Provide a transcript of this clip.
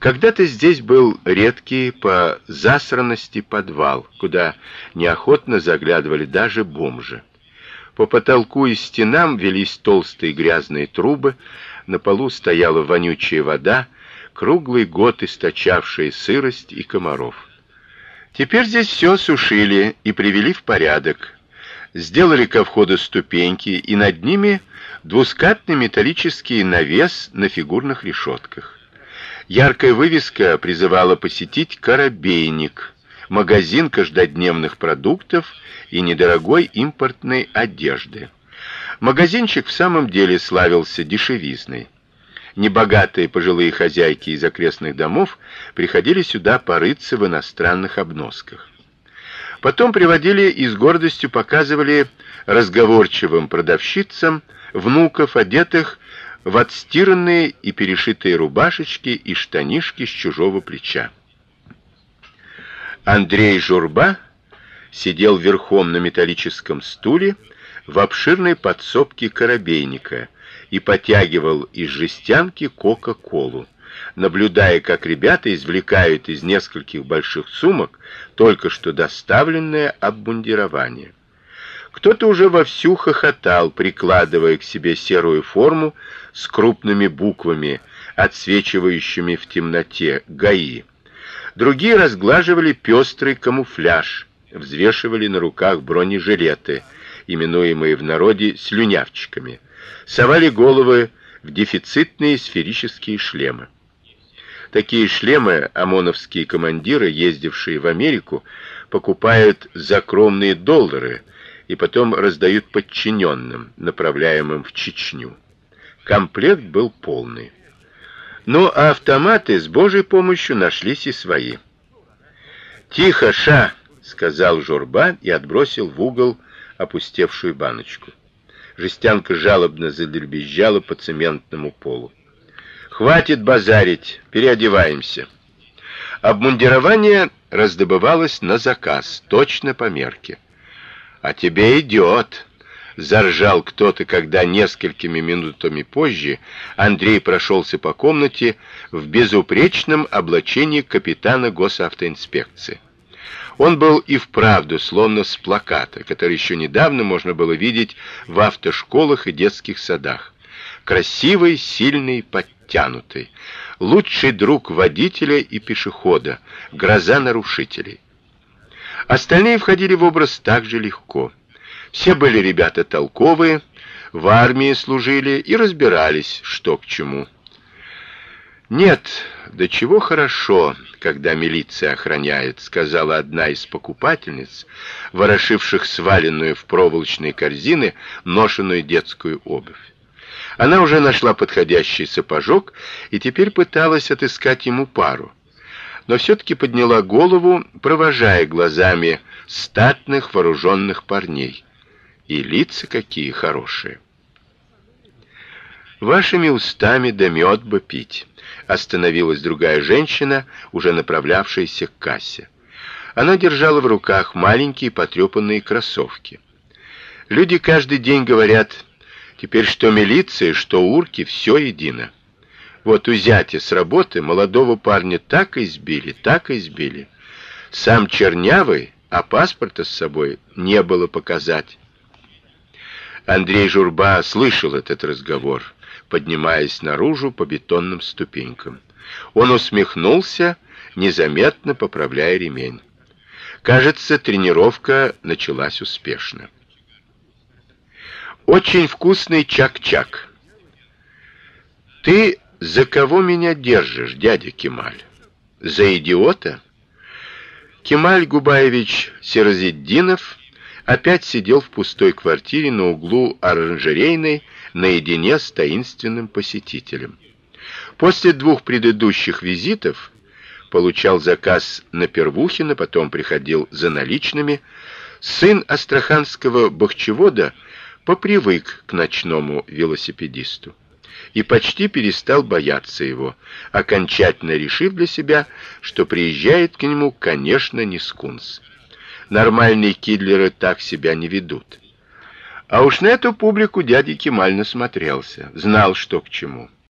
Когда-то здесь был редкий по засранности подвал, куда неохотно заглядывали даже бомжи. По потолку и стенам велись толстые грязные трубы, на полу стояла вонючая вода, круглый год источавшая сырость и комаров. Теперь здесь все сушили и привели в порядок. Сделали ко входу ступеньки, и над ними двускатный металлический навес на фигурных решетках. Яркая вывеска призывала посетить Коробейник, магазин каждодневных продуктов и недорогой импортной одежды. Магазинчик в самом деле славился дешевизной. Небогатые пожилые хозяйки из окрестных домов приходили сюда порыться в иностранных обносках. Потом приводили и с гордостью показывали разговорчивым продавщицам внуков, одетых в отстиранные и перешитые рубашечки и штанишки с чужого плеча. Андрей Журба сидел верхом на металлическом стуле в обширной подсобке коробейника и потягивал из жестянки кока-колу, наблюдая, как ребята извлекают из нескольких больших сумок только что доставленное обмундирование. Кто-то уже вовсю хохотал, прикладывая к себе серую форму с крупными буквами, отсвечивающими в темноте ГАИ. Другие разглаживали пестрый камуфляж, взвешивали на руках бронежилеты, именуемые в народе слюнявчиками, совали головы в дефицитные сферические шлемы. Такие шлемы ОМОНовские командиры, ездившие в Америку, покупают за кромные доллары и потом раздают подчиненным, направляемым в Чечню. Комплект был полный. Но автоматы с Божьей помощью нашлись и свои. "Тихо, ша", сказал Журба и отбросил в угол опустевшую баночку. Жестянка жалобно задребезжала по цементному полу. Хватит базарить, переодеваемся. Обмундирование раздобывалось на заказ, точно по мерке. А тебе идет, заржал кто-то, когда несколькими минутами позже Андрей прошелся по комнате в безупречном облачении капитана госавтоинспекции. Он был и вправду словно с плаката, который еще недавно можно было видеть в автошколах и детских садах. Красивый, сильный, подтянутый, лучший друг водителя и пешехода, гроза нарушителей. Остальные входили в образ так же легко. Все были ребята толковые, в армии служили и разбирались, что к чему. Нет, до чего хорошо, когда милиция охраняет, сказала одна из покупательниц, ворошивших сваленную в проволочные корзины ношеную детскую обувь. Она уже нашла подходящий сапожок и теперь пыталась отыскать ему пару но все таки подняла голову, провожая глазами статных вооруженных парней. И лица какие хорошие. Вашими устами да мед бы пить, остановилась другая женщина, уже направлявшаяся к кассе. Она держала в руках маленькие потрепанные кроссовки. Люди каждый день говорят: теперь что милиция, что урки все едино. Вот у зятя с работы молодого парня так избили, так избили. Сам чернявый, а паспорта с собой не было показать. Андрей Журба слышал этот разговор, поднимаясь наружу по бетонным ступенькам. Он усмехнулся, незаметно поправляя ремень. Кажется, тренировка началась успешно. Очень вкусный чак-чак. Ты за кого меня держишь, дядя Кемаль? За идиота? Кемаль Губаевич Сиразиддинов опять сидел в пустой квартире на углу оранжерейной наедине с таинственным посетителем. После двух предыдущих визитов получал заказ на Первухина, потом приходил за наличными. Сын астраханского бахчевода попривык к ночному велосипедисту и почти перестал бояться его, окончательно решив для себя, что приезжает к нему, конечно, не скунс. Нормальные кидлеры так себя не ведут. А уж на эту публику дядя Кемаль насмотрелся, знал, что к чему.